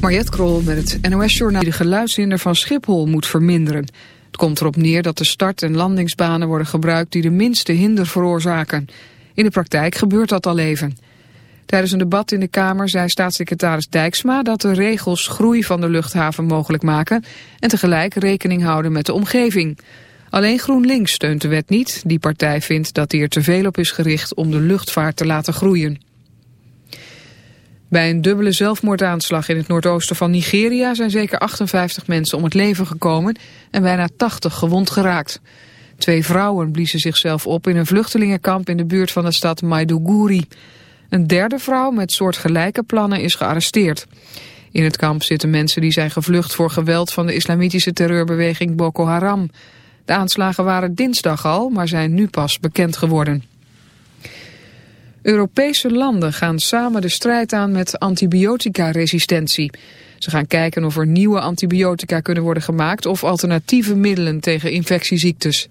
Mariette Krol met het NOS-journaal. De geluidshinder van Schiphol moet verminderen. Het komt erop neer dat de start- en landingsbanen worden gebruikt die de minste hinder veroorzaken. In de praktijk gebeurt dat al even. Tijdens een debat in de Kamer zei staatssecretaris Dijksma dat de regels groei van de luchthaven mogelijk maken en tegelijk rekening houden met de omgeving. Alleen GroenLinks steunt de wet niet. Die partij vindt dat die er te veel op is gericht om de luchtvaart te laten groeien. Bij een dubbele zelfmoordaanslag in het noordoosten van Nigeria zijn zeker 58 mensen om het leven gekomen en bijna 80 gewond geraakt. Twee vrouwen bliezen zichzelf op in een vluchtelingenkamp in de buurt van de stad Maiduguri. Een derde vrouw met soortgelijke plannen is gearresteerd. In het kamp zitten mensen die zijn gevlucht voor geweld van de islamitische terreurbeweging Boko Haram. De aanslagen waren dinsdag al, maar zijn nu pas bekend geworden. Europese landen gaan samen de strijd aan met antibioticaresistentie. Ze gaan kijken of er nieuwe antibiotica kunnen worden gemaakt of alternatieve middelen tegen infectieziektes.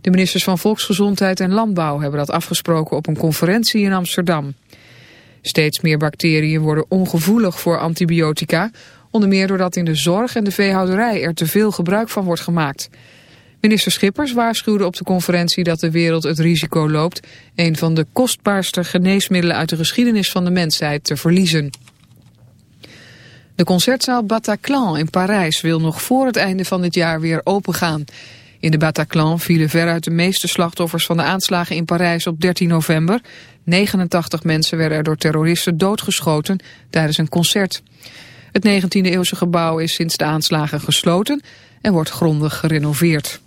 De ministers van Volksgezondheid en Landbouw hebben dat afgesproken op een conferentie in Amsterdam. Steeds meer bacteriën worden ongevoelig voor antibiotica, onder meer doordat in de zorg en de veehouderij er te veel gebruik van wordt gemaakt. Minister Schippers waarschuwde op de conferentie dat de wereld het risico loopt een van de kostbaarste geneesmiddelen uit de geschiedenis van de mensheid te verliezen. De concertzaal Bataclan in Parijs wil nog voor het einde van dit jaar weer opengaan. In de Bataclan vielen veruit de meeste slachtoffers van de aanslagen in Parijs op 13 november. 89 mensen werden er door terroristen doodgeschoten tijdens een concert. Het 19e-eeuwse gebouw is sinds de aanslagen gesloten en wordt grondig gerenoveerd.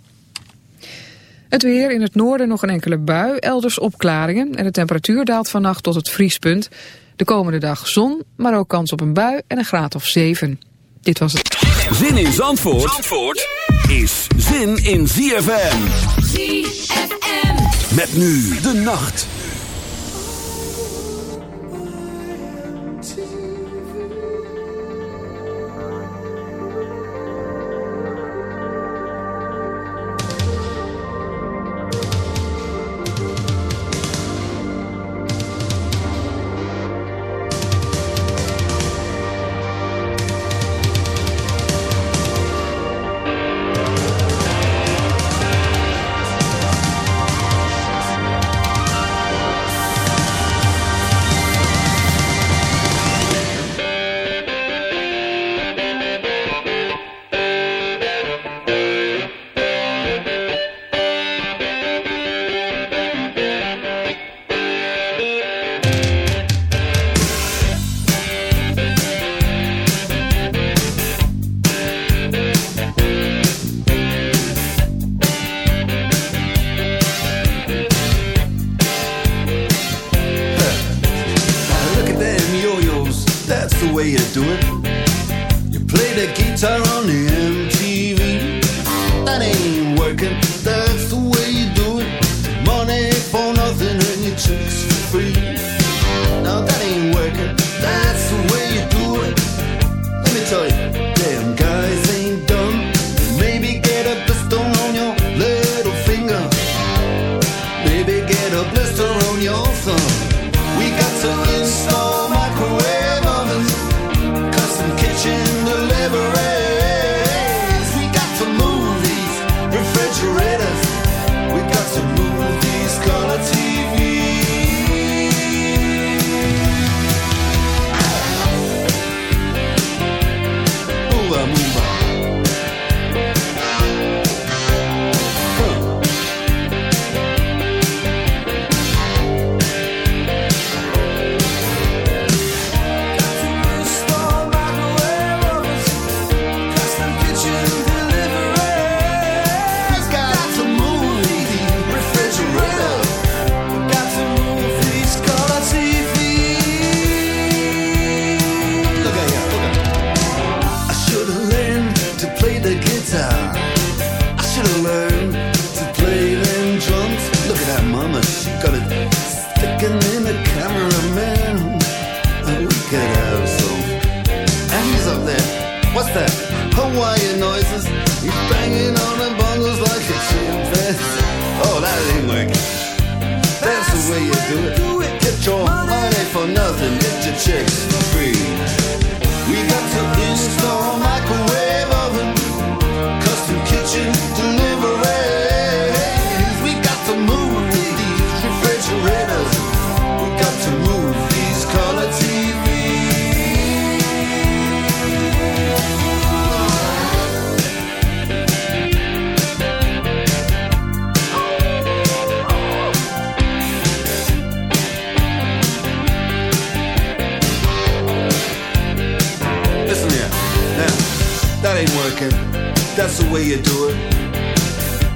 Het weer in het noorden nog een enkele bui, elders opklaringen en de temperatuur daalt vannacht tot het vriespunt. De komende dag zon, maar ook kans op een bui en een graad of 7. Dit was het. Zin in Zandvoort, Zandvoort is zin in ZFM. ZFM. Met nu de nacht.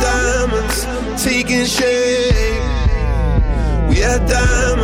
This life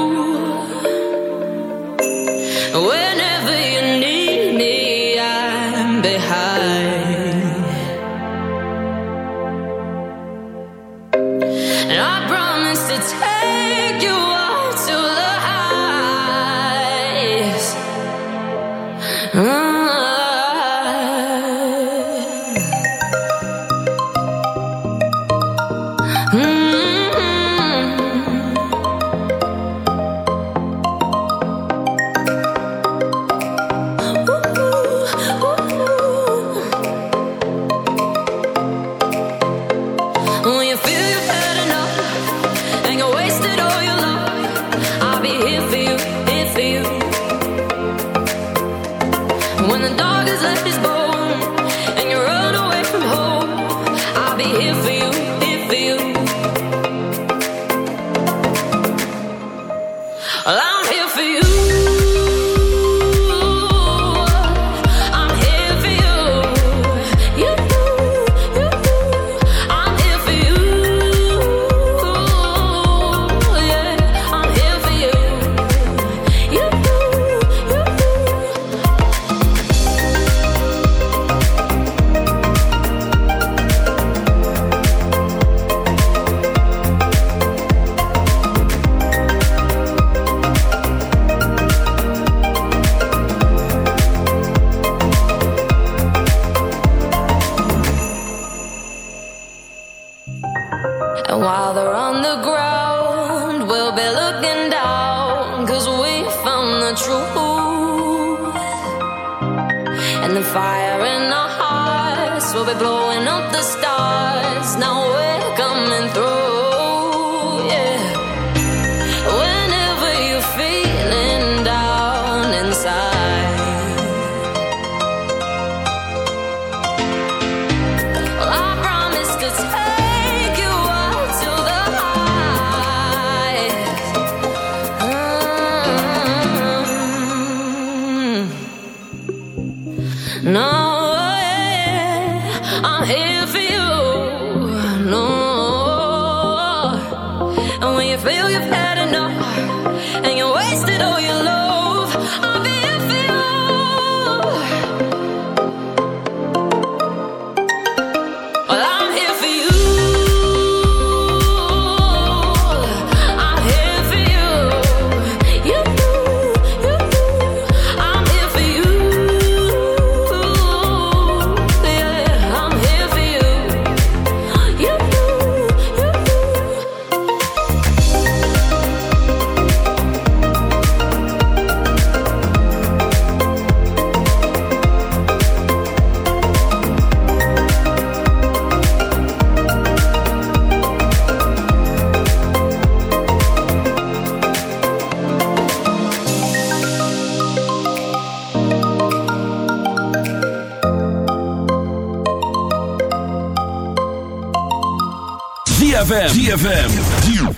ZFM. ZFM.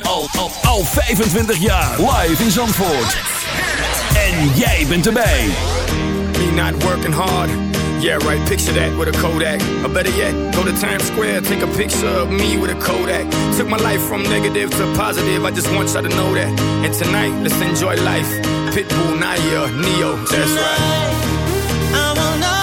Al, al, al 25 jaar. Live in Zandvoort. En jij bent erbij. Me not working hard. Yeah, right, picture that with a Kodak. Or better yet, go to Times Square, take a picture of me with a Kodak. Took my life from negative to positive, I just want y'all to know that. And tonight, let's enjoy life. Pitbull, Nayer, Ne-Yo, that's right. I want all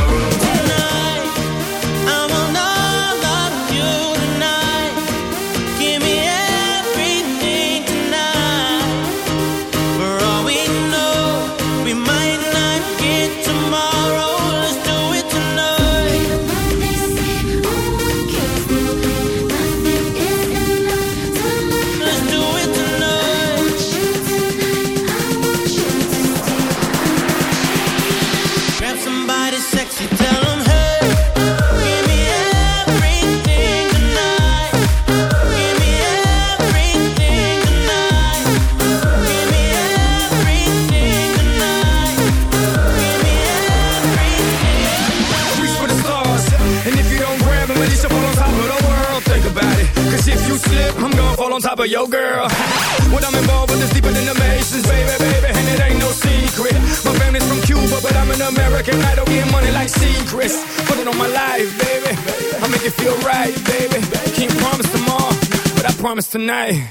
Tonight.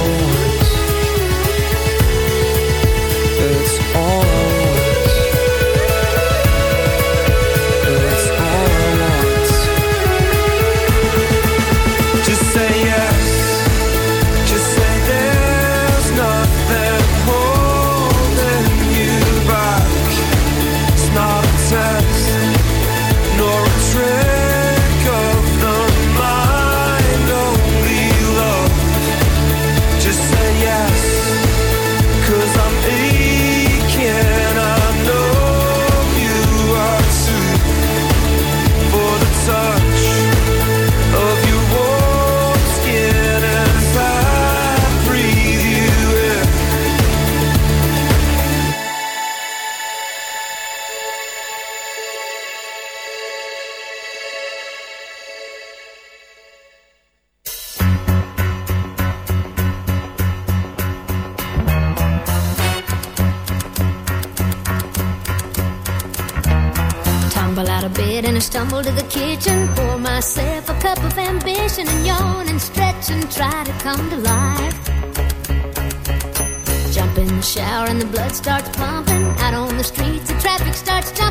come to life. Jump in the shower and the blood starts pumping. Out on the streets, the traffic starts jumping.